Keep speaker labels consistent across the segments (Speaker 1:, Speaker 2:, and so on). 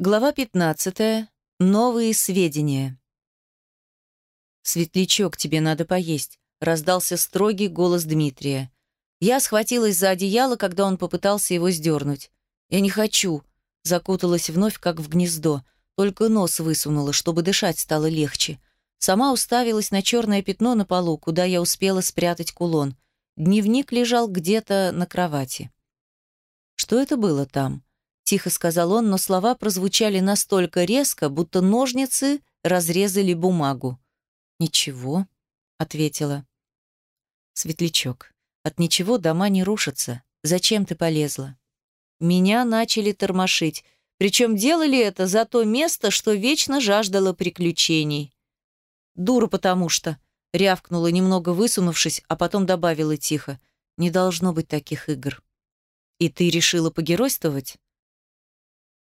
Speaker 1: Глава 15. Новые сведения. «Светлячок, тебе надо поесть», — раздался строгий голос Дмитрия. Я схватилась за одеяло, когда он попытался его сдернуть. «Я не хочу», — закуталась вновь, как в гнездо, только нос высунула, чтобы дышать стало легче. Сама уставилась на черное пятно на полу, куда я успела спрятать кулон. Дневник лежал где-то на кровати. Что это было там? Тихо сказал он, но слова прозвучали настолько резко, будто ножницы разрезали бумагу. «Ничего», — ответила. «Светлячок, от ничего дома не рушатся. Зачем ты полезла?» Меня начали тормошить, причем делали это за то место, что вечно жаждало приключений. «Дура потому что», — рявкнула, немного высунувшись, а потом добавила тихо. «Не должно быть таких игр». «И ты решила погеройствовать?»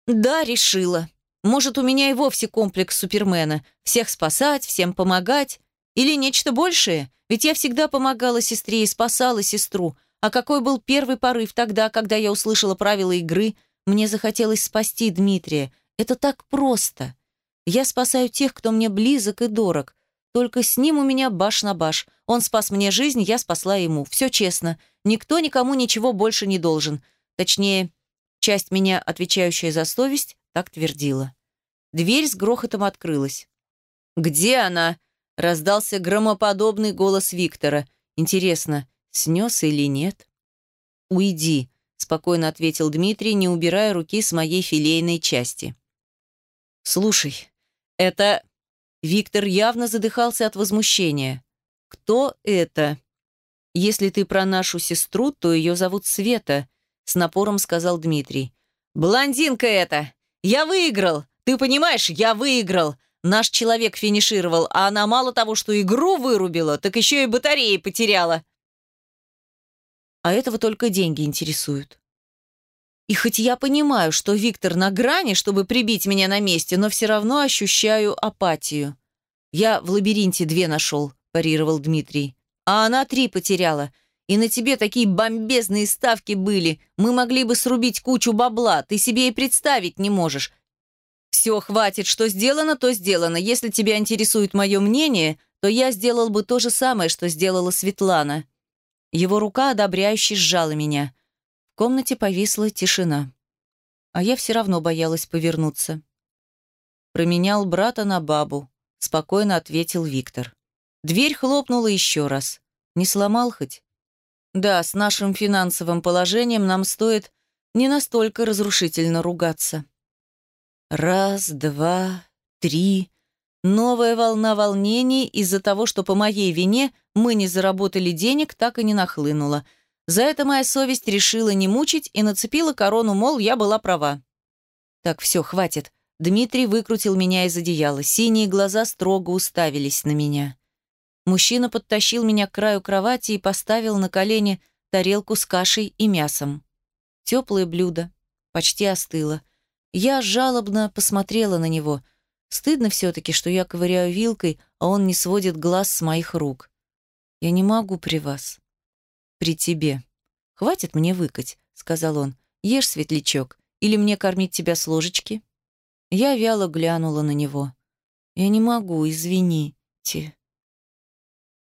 Speaker 1: Да, решила. Может, у меня и вовсе комплекс Супермена. Всех спасать, всем помогать. Или нечто большее? Ведь я всегда помогала сестре и спасала сестру. А какой был первый порыв тогда, когда я услышала правила игры? Мне захотелось спасти Дмитрия. Это так просто. Я спасаю тех, кто мне близок и дорог. Только с ним у меня баш на баш. Он спас мне жизнь, я спасла ему. Все честно. Никто никому ничего больше не должен. Точнее, Часть меня, отвечающая за совесть, так твердила. Дверь с грохотом открылась. «Где она?» — раздался громоподобный голос Виктора. «Интересно, снес или нет?» «Уйди», — спокойно ответил Дмитрий, не убирая руки с моей филейной части. «Слушай, это...» Виктор явно задыхался от возмущения. «Кто это?» «Если ты про нашу сестру, то ее зовут Света», с напором сказал Дмитрий. «Блондинка это! Я выиграл! Ты понимаешь, я выиграл! Наш человек финишировал, а она мало того, что игру вырубила, так еще и батареи потеряла!» А этого только деньги интересуют. И хоть я понимаю, что Виктор на грани, чтобы прибить меня на месте, но все равно ощущаю апатию. «Я в лабиринте две нашел», – парировал Дмитрий. «А она три потеряла. И на тебе такие бомбезные ставки были. Мы могли бы срубить кучу бабла. Ты себе и представить не можешь. Все, хватит. Что сделано, то сделано. Если тебя интересует мое мнение, то я сделал бы то же самое, что сделала Светлана. Его рука одобряюще сжала меня. В комнате повисла тишина. А я все равно боялась повернуться. Променял брата на бабу. Спокойно ответил Виктор. Дверь хлопнула еще раз. Не сломал хоть? Да, с нашим финансовым положением нам стоит не настолько разрушительно ругаться. Раз, два, три. Новая волна волнений из-за того, что по моей вине мы не заработали денег, так и не нахлынула. За это моя совесть решила не мучить и нацепила корону, мол, я была права. Так, все, хватит. Дмитрий выкрутил меня из одеяла. Синие глаза строго уставились на меня. Мужчина подтащил меня к краю кровати и поставил на колени тарелку с кашей и мясом. Теплое блюдо, почти остыло. Я жалобно посмотрела на него. Стыдно все-таки, что я ковыряю вилкой, а он не сводит глаз с моих рук. «Я не могу при вас». «При тебе». «Хватит мне выкать», — сказал он. «Ешь, светлячок, или мне кормить тебя с ложечки?» Я вяло глянула на него. «Я не могу, извините».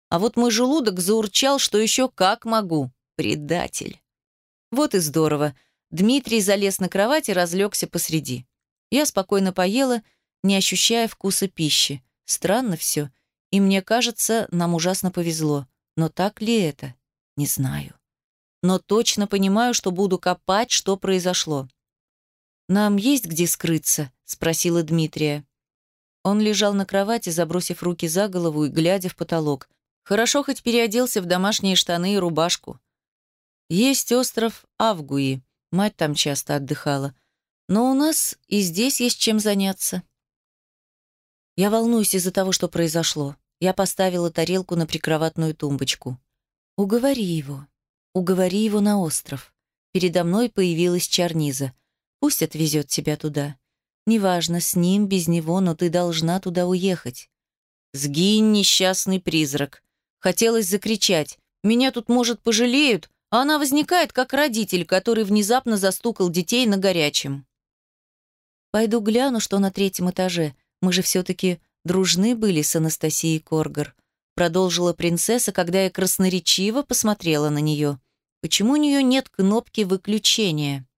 Speaker 1: А вот мой желудок заурчал, что еще как могу. Предатель. Вот и здорово. Дмитрий залез на кровать и разлегся посреди. Я спокойно поела, не ощущая вкуса пищи. Странно все. И мне кажется, нам ужасно повезло. Но так ли это? Не знаю. Но точно понимаю, что буду копать, что произошло. «Нам есть где скрыться?» — спросила Дмитрия. Он лежал на кровати, забросив руки за голову и глядя в потолок. Хорошо хоть переоделся в домашние штаны и рубашку. Есть остров Авгуи, мать там часто отдыхала. Но у нас и здесь есть чем заняться. Я волнуюсь из-за того, что произошло. Я поставила тарелку на прикроватную тумбочку. Уговори его. Уговори его на остров. Передо мной появилась Чарниза. Пусть отвезет тебя туда. Неважно, с ним, без него, но ты должна туда уехать. Сгинь, несчастный призрак. Хотелось закричать. «Меня тут, может, пожалеют?» А она возникает как родитель, который внезапно застукал детей на горячем. Пойду гляну, что на третьем этаже. Мы же все-таки дружны были с Анастасией Коргар. Продолжила принцесса, когда я красноречиво посмотрела на нее. Почему у нее нет кнопки выключения?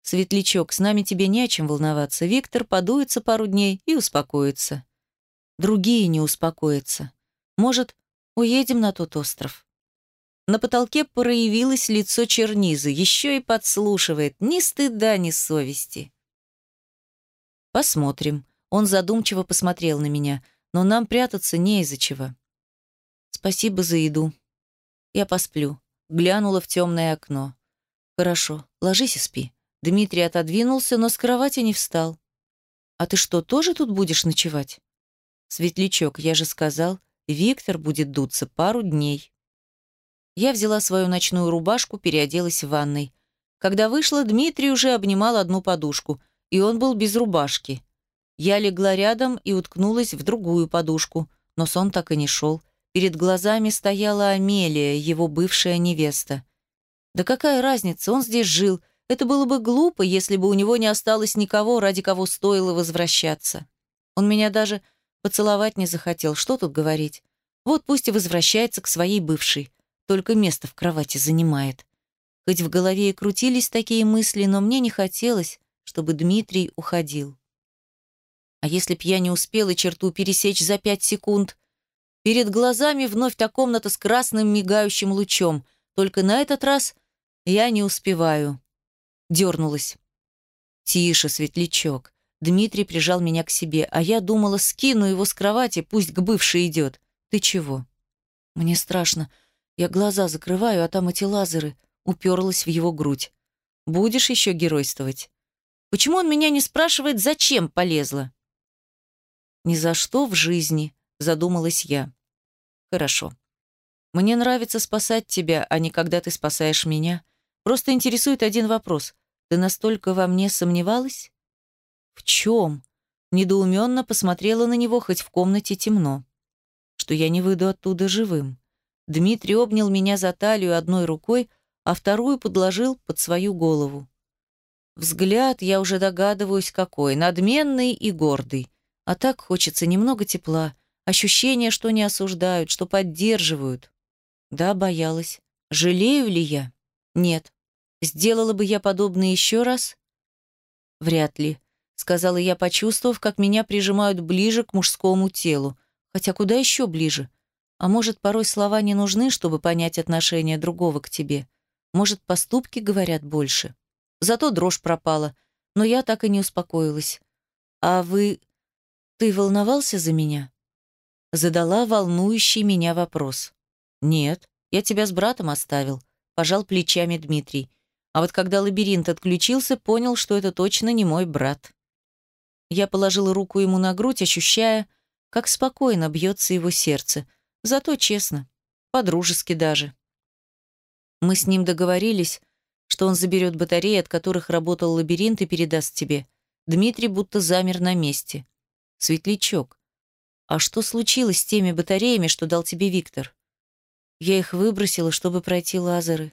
Speaker 1: Светлячок, с нами тебе не о чем волноваться. Виктор подуется пару дней и успокоится. Другие не успокоятся. Может, уедем на тот остров? На потолке проявилось лицо чернизы, еще и подслушивает. Ни стыда, ни совести. Посмотрим. Он задумчиво посмотрел на меня, но нам прятаться не из-за чего. Спасибо за еду. Я посплю. Глянула в темное окно. Хорошо, ложись и спи. Дмитрий отодвинулся, но с кровати не встал. А ты что, тоже тут будешь ночевать? Светлячок, я же сказал, Виктор будет дуться пару дней. Я взяла свою ночную рубашку, переоделась в ванной. Когда вышла, Дмитрий уже обнимал одну подушку, и он был без рубашки. Я легла рядом и уткнулась в другую подушку, но сон так и не шел. Перед глазами стояла Амелия, его бывшая невеста. Да какая разница, он здесь жил. Это было бы глупо, если бы у него не осталось никого, ради кого стоило возвращаться. Он меня даже поцеловать не захотел, что тут говорить. Вот пусть и возвращается к своей бывшей только место в кровати занимает. Хоть в голове и крутились такие мысли, но мне не хотелось, чтобы Дмитрий уходил. А если б я не успела черту пересечь за пять секунд? Перед глазами вновь та комната с красным мигающим лучом. Только на этот раз я не успеваю. Дернулась. «Тише, светлячок». Дмитрий прижал меня к себе, а я думала, скину его с кровати, пусть к бывшей идет. «Ты чего?» «Мне страшно. Я глаза закрываю, а там эти лазеры. Уперлась в его грудь. Будешь еще геройствовать? Почему он меня не спрашивает, зачем полезла? Ни за что в жизни, задумалась я. Хорошо. Мне нравится спасать тебя, а не когда ты спасаешь меня. Просто интересует один вопрос. Ты настолько во мне сомневалась? В чем? Недоуменно посмотрела на него, хоть в комнате темно. Что я не выйду оттуда живым. Дмитрий обнял меня за талию одной рукой, а вторую подложил под свою голову. Взгляд, я уже догадываюсь, какой, надменный и гордый. А так хочется немного тепла, ощущение, что не осуждают, что поддерживают. Да, боялась. Жалею ли я? Нет. Сделала бы я подобное еще раз? Вряд ли, сказала я, почувствовав, как меня прижимают ближе к мужскому телу. Хотя куда еще ближе? А может, порой слова не нужны, чтобы понять отношение другого к тебе. Может, поступки говорят больше. Зато дрожь пропала, но я так и не успокоилась. «А вы... ты волновался за меня?» Задала волнующий меня вопрос. «Нет, я тебя с братом оставил», — пожал плечами Дмитрий. А вот когда лабиринт отключился, понял, что это точно не мой брат. Я положила руку ему на грудь, ощущая, как спокойно бьется его сердце — Зато честно, по-дружески даже. Мы с ним договорились, что он заберет батареи, от которых работал лабиринт, и передаст тебе. Дмитрий будто замер на месте. Светлячок. А что случилось с теми батареями, что дал тебе Виктор? Я их выбросила, чтобы пройти лазеры.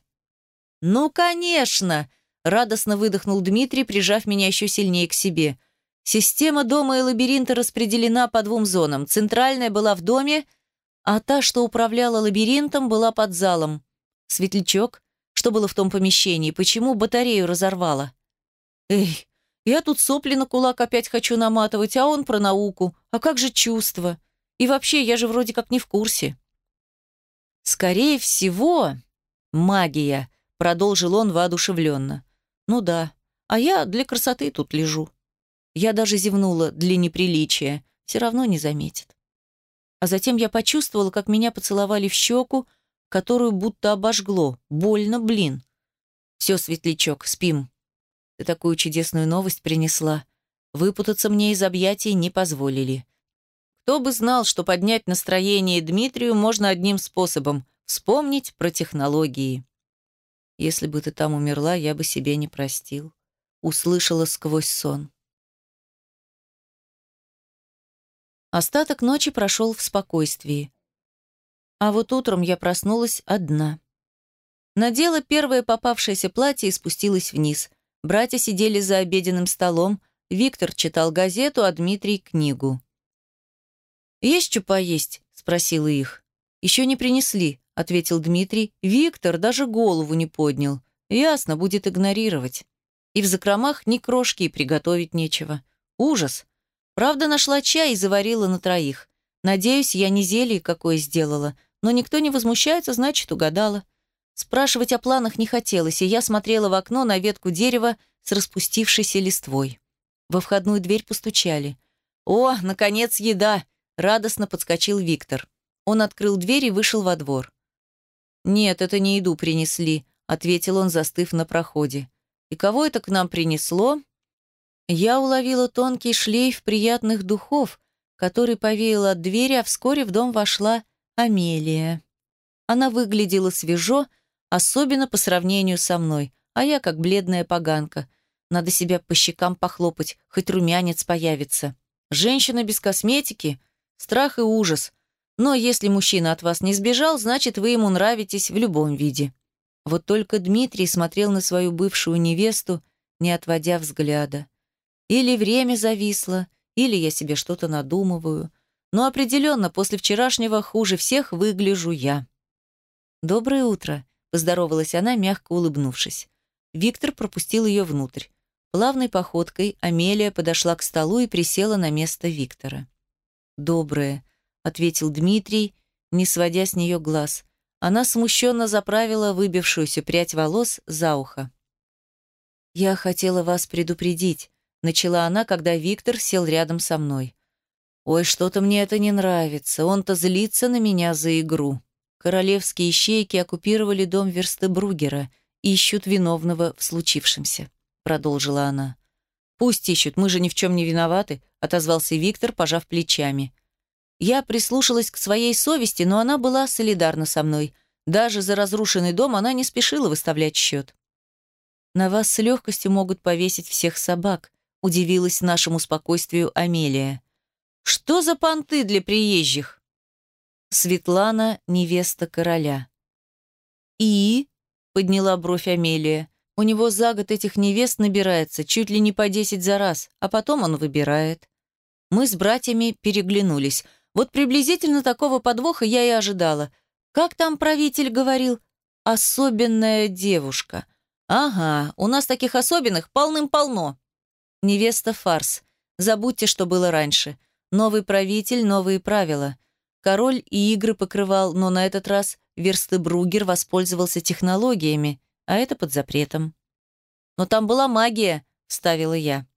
Speaker 1: Ну, конечно! Радостно выдохнул Дмитрий, прижав меня еще сильнее к себе. Система дома и лабиринта распределена по двум зонам. Центральная была в доме, а та, что управляла лабиринтом, была под залом. Светлячок, что было в том помещении, почему батарею разорвала? Эй, я тут сопли на кулак опять хочу наматывать, а он про науку. А как же чувства? И вообще, я же вроде как не в курсе. Скорее всего, магия, продолжил он воодушевленно. Ну да, а я для красоты тут лежу. Я даже зевнула для неприличия, все равно не заметит. А затем я почувствовала, как меня поцеловали в щеку, которую будто обожгло. Больно, блин. Все, светлячок, спим. Ты такую чудесную новость принесла. Выпутаться мне из объятий не позволили. Кто бы знал, что поднять настроение Дмитрию можно одним способом — вспомнить про технологии. Если бы ты там умерла, я бы себе не простил. Услышала сквозь сон. Остаток ночи прошел в спокойствии. А вот утром я проснулась одна. Надела первое попавшееся платье и спустилась вниз. Братья сидели за обеденным столом, Виктор читал газету, а Дмитрий — книгу. «Есть что поесть?» — спросила их. «Еще не принесли», — ответил Дмитрий. «Виктор даже голову не поднял. Ясно, будет игнорировать. И в закромах ни крошки приготовить нечего. Ужас. Правда, нашла чай и заварила на троих. Надеюсь, я не зелье какое сделала, но никто не возмущается, значит, угадала. Спрашивать о планах не хотелось, и я смотрела в окно на ветку дерева с распустившейся листвой. Во входную дверь постучали. «О, наконец, еда!» — радостно подскочил Виктор. Он открыл дверь и вышел во двор. «Нет, это не еду принесли», — ответил он, застыв на проходе. «И кого это к нам принесло?» Я уловила тонкий шлейф приятных духов, который повеял от двери, а вскоре в дом вошла Амелия. Она выглядела свежо, особенно по сравнению со мной, а я как бледная поганка. Надо себя по щекам похлопать, хоть румянец появится. Женщина без косметики — страх и ужас. Но если мужчина от вас не сбежал, значит, вы ему нравитесь в любом виде. Вот только Дмитрий смотрел на свою бывшую невесту, не отводя взгляда. Или время зависло, или я себе что-то надумываю. Но определенно после вчерашнего хуже всех выгляжу я. «Доброе утро», — поздоровалась она, мягко улыбнувшись. Виктор пропустил ее внутрь. Плавной походкой Амелия подошла к столу и присела на место Виктора. «Доброе», — ответил Дмитрий, не сводя с нее глаз. Она смущенно заправила выбившуюся прядь волос за ухо. «Я хотела вас предупредить. Начала она, когда Виктор сел рядом со мной. «Ой, что-то мне это не нравится. Он-то злится на меня за игру. Королевские ищейки оккупировали дом Верстебругера и ищут виновного в случившемся», — продолжила она. «Пусть ищут, мы же ни в чем не виноваты», — отозвался Виктор, пожав плечами. Я прислушалась к своей совести, но она была солидарна со мной. Даже за разрушенный дом она не спешила выставлять счет. «На вас с легкостью могут повесить всех собак», — удивилась нашему спокойствию Амелия. «Что за понты для приезжих?» Светлана — невеста короля. «И?» — подняла бровь Амелия. «У него за год этих невест набирается чуть ли не по десять за раз, а потом он выбирает». Мы с братьями переглянулись. Вот приблизительно такого подвоха я и ожидала. Как там правитель говорил? «Особенная девушка». «Ага, у нас таких особенных полным-полно». Невеста – фарс. Забудьте, что было раньше. Новый правитель, новые правила. Король и игры покрывал, но на этот раз Верстебругер воспользовался технологиями, а это под запретом. «Но там была магия», — вставила я.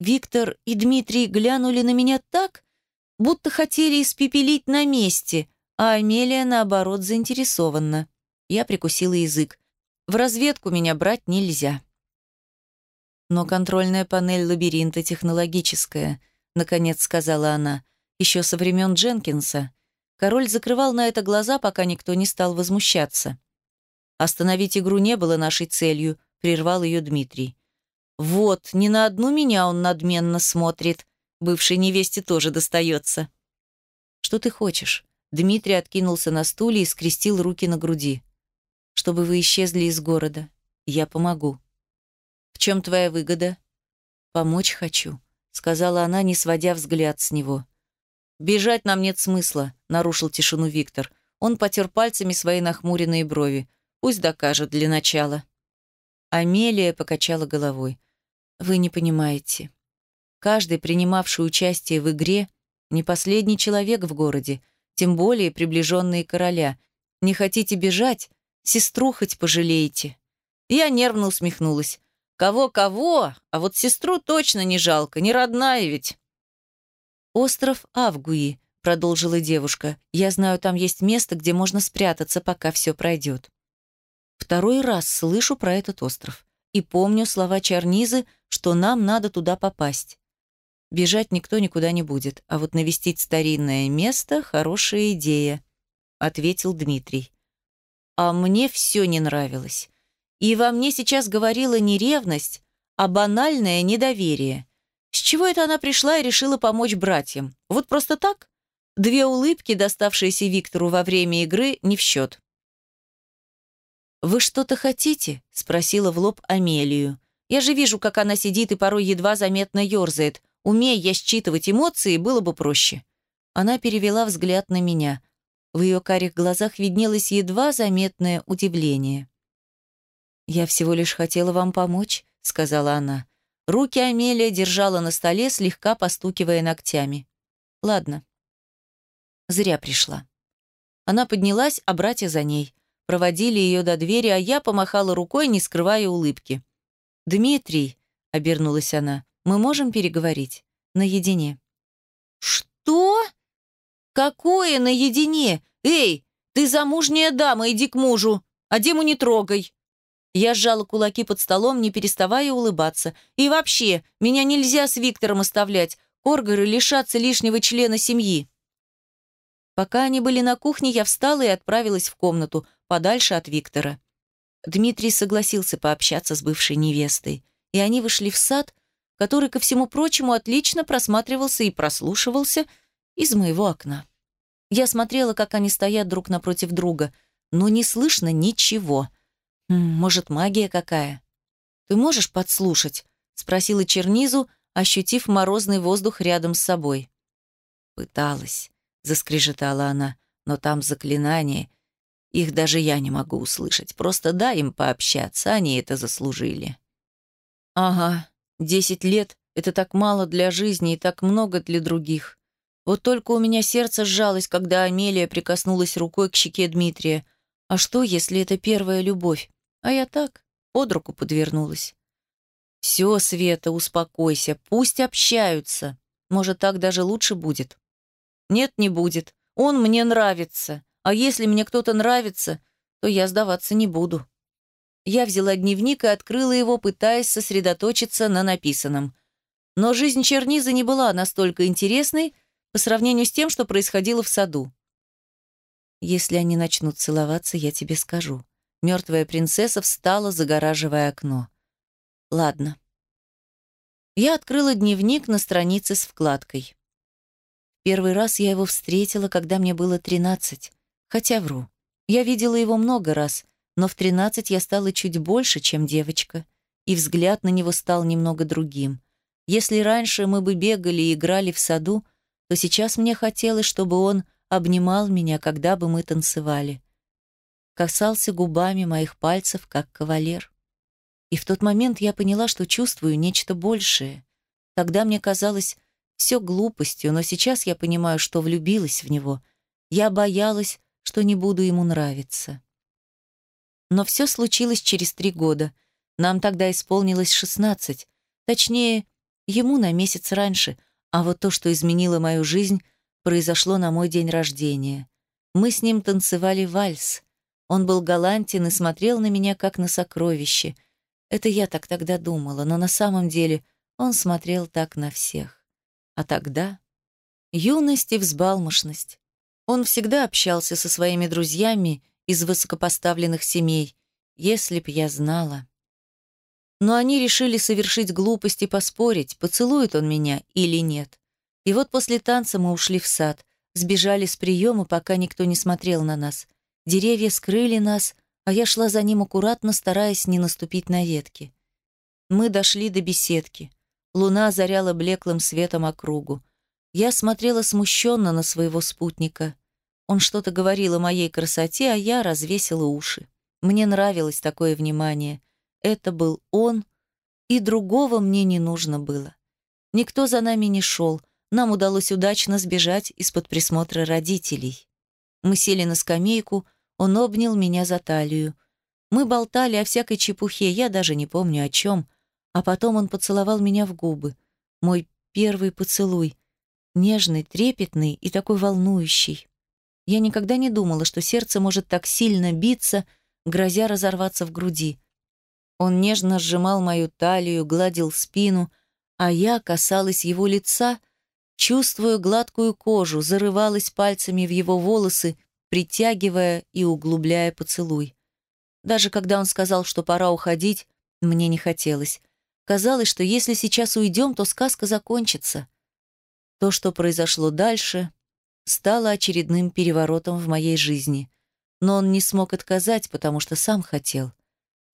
Speaker 1: Виктор и Дмитрий глянули на меня так, будто хотели испепелить на месте, а Амелия, наоборот, заинтересована. Я прикусила язык. В разведку меня брать нельзя. «Но контрольная панель лабиринта технологическая», — наконец сказала она, еще со времен Дженкинса. Король закрывал на это глаза, пока никто не стал возмущаться. «Остановить игру не было нашей целью», — прервал ее Дмитрий. «Вот, не на одну меня он надменно смотрит. Бывшей невесте тоже достается». «Что ты хочешь?» Дмитрий откинулся на стуле и скрестил руки на груди. «Чтобы вы исчезли из города. Я помогу». «В чем твоя выгода?» «Помочь хочу», — сказала она, не сводя взгляд с него. «Бежать нам нет смысла», — нарушил тишину Виктор. Он потер пальцами свои нахмуренные брови. «Пусть докажет для начала». Амелия покачала головой. «Вы не понимаете. Каждый, принимавший участие в игре, не последний человек в городе, тем более приближенные короля. Не хотите бежать? Сестру хоть пожалеете». Я нервно усмехнулась. Кого-кого, а вот сестру точно не жалко, не родная ведь. «Остров Авгуи», — продолжила девушка. «Я знаю, там есть место, где можно спрятаться, пока все пройдет». Второй раз слышу про этот остров. И помню слова Чарнизы, что нам надо туда попасть. Бежать никто никуда не будет, а вот навестить старинное место — хорошая идея», — ответил Дмитрий. А мне все не нравилось. И во мне сейчас говорила не ревность, а банальное недоверие. С чего это она пришла и решила помочь братьям? Вот просто так? Две улыбки, доставшиеся Виктору во время игры, не в счет. «Вы что-то хотите?» — спросила в лоб Амелию. Я же вижу, как она сидит и порой едва заметно ерзает. Умея я считывать эмоции, было бы проще. Она перевела взгляд на меня. В ее карих глазах виднелось едва заметное удивление. «Я всего лишь хотела вам помочь», — сказала она. Руки Амелия держала на столе, слегка постукивая ногтями. «Ладно». Зря пришла. Она поднялась, а братья за ней. Проводили ее до двери, а я помахала рукой, не скрывая улыбки. «Дмитрий», — обернулась она, — «мы можем переговорить? Наедине». «Что? Какое наедине? Эй, ты замужняя дама, иди к мужу, а Диму не трогай». Я сжала кулаки под столом, не переставая улыбаться. «И вообще, меня нельзя с Виктором оставлять. Коргоры лишатся лишнего члена семьи». Пока они были на кухне, я встала и отправилась в комнату, подальше от Виктора. Дмитрий согласился пообщаться с бывшей невестой, и они вышли в сад, который, ко всему прочему, отлично просматривался и прослушивался из моего окна. Я смотрела, как они стоят друг напротив друга, но не слышно ничего. Может, магия какая? «Ты можешь подслушать?» — спросила Чернизу, ощутив морозный воздух рядом с собой. «Пыталась», — заскрежетала она, — «но там заклинание, их даже я не могу услышать. Просто дай им пообщаться, они это заслужили. Ага, десять лет — это так мало для жизни и так много для других. Вот только у меня сердце сжалось, когда Амелия прикоснулась рукой к щеке Дмитрия. А что, если это первая любовь? А я так, под руку подвернулась. Все, Света, успокойся, пусть общаются. Может, так даже лучше будет. Нет, не будет. Он мне нравится. А если мне кто-то нравится, то я сдаваться не буду. Я взяла дневник и открыла его, пытаясь сосредоточиться на написанном. Но жизнь Чернизы не была настолько интересной по сравнению с тем, что происходило в саду. «Если они начнут целоваться, я тебе скажу». Мертвая принцесса встала, загораживая окно. «Ладно». Я открыла дневник на странице с вкладкой. Первый раз я его встретила, когда мне было тринадцать. Хотя вру. Я видела его много раз, но в 13 я стала чуть больше, чем девочка, и взгляд на него стал немного другим. Если раньше мы бы бегали и играли в саду, то сейчас мне хотелось, чтобы он обнимал меня, когда бы мы танцевали. Касался губами моих пальцев, как кавалер. И в тот момент я поняла, что чувствую нечто большее. Тогда мне казалось все глупостью, но сейчас я понимаю, что влюбилась в него. Я боялась, что не буду ему нравиться. Но все случилось через три года. Нам тогда исполнилось шестнадцать. Точнее, ему на месяц раньше, а вот то, что изменило мою жизнь, произошло на мой день рождения. Мы с ним танцевали вальс. Он был галантен и смотрел на меня, как на сокровище. Это я так тогда думала, но на самом деле он смотрел так на всех. А тогда юность и взбалмошность. Он всегда общался со своими друзьями из высокопоставленных семей, если б я знала. Но они решили совершить глупость и поспорить, поцелует он меня или нет. И вот после танца мы ушли в сад, сбежали с приема, пока никто не смотрел на нас. Деревья скрыли нас, а я шла за ним аккуратно, стараясь не наступить на ветки. Мы дошли до беседки. Луна озаряла блеклым светом округу. Я смотрела смущенно на своего спутника. Он что-то говорил о моей красоте, а я развесила уши. Мне нравилось такое внимание. Это был он, и другого мне не нужно было. Никто за нами не шел. Нам удалось удачно сбежать из-под присмотра родителей. Мы сели на скамейку, он обнял меня за талию. Мы болтали о всякой чепухе, я даже не помню о чем. А потом он поцеловал меня в губы. Мой первый поцелуй — Нежный, трепетный и такой волнующий. Я никогда не думала, что сердце может так сильно биться, грозя разорваться в груди. Он нежно сжимал мою талию, гладил спину, а я касалась его лица, чувствуя гладкую кожу, зарывалась пальцами в его волосы, притягивая и углубляя поцелуй. Даже когда он сказал, что пора уходить, мне не хотелось. Казалось, что если сейчас уйдем, то сказка закончится. То, что произошло дальше, стало очередным переворотом в моей жизни. Но он не смог отказать, потому что сам хотел.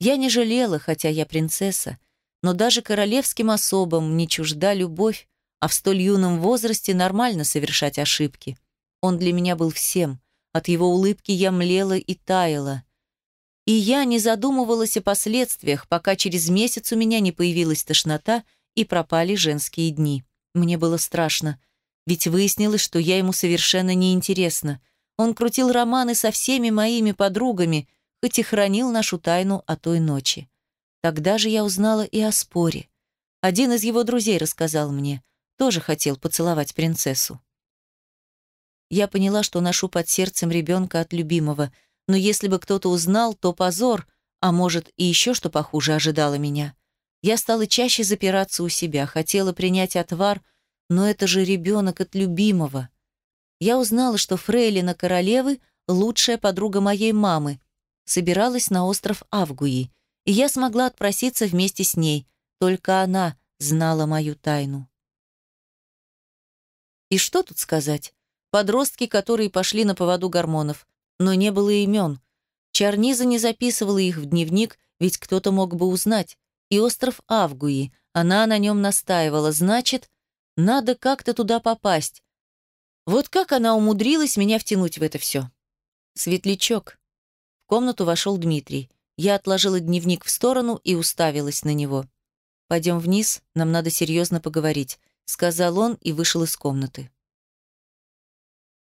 Speaker 1: Я не жалела, хотя я принцесса. но даже королевским особам не чужда любовь, а в столь юном возрасте нормально совершать ошибки. Он для меня был всем. От его улыбки я млела и таяла. И я не задумывалась о последствиях, пока через месяц у меня не появилась тошнота и пропали женские дни. Мне было страшно, ведь выяснилось, что я ему совершенно неинтересна. Он крутил романы со всеми моими подругами, хоть и хранил нашу тайну о той ночи. Тогда же я узнала и о споре. Один из его друзей рассказал мне, тоже хотел поцеловать принцессу. Я поняла, что ношу под сердцем ребенка от любимого, но если бы кто-то узнал, то позор, а может и еще что похуже ожидало меня. Я стала чаще запираться у себя, хотела принять отвар, но это же ребенок от любимого. Я узнала, что Фрейлина королевы — лучшая подруга моей мамы, собиралась на остров Авгуи, и я смогла отпроситься вместе с ней. Только она знала мою тайну. И что тут сказать? Подростки, которые пошли на поводу гормонов. Но не было имен. Чарниза не записывала их в дневник, ведь кто-то мог бы узнать. И остров Авгуи. Она на нем настаивала. Значит, надо как-то туда попасть. Вот как она умудрилась меня втянуть в это все. Светлячок. В комнату вошел Дмитрий. Я отложила дневник в сторону и уставилась на него. «Пойдем вниз, нам надо серьезно поговорить», — сказал он и вышел из комнаты.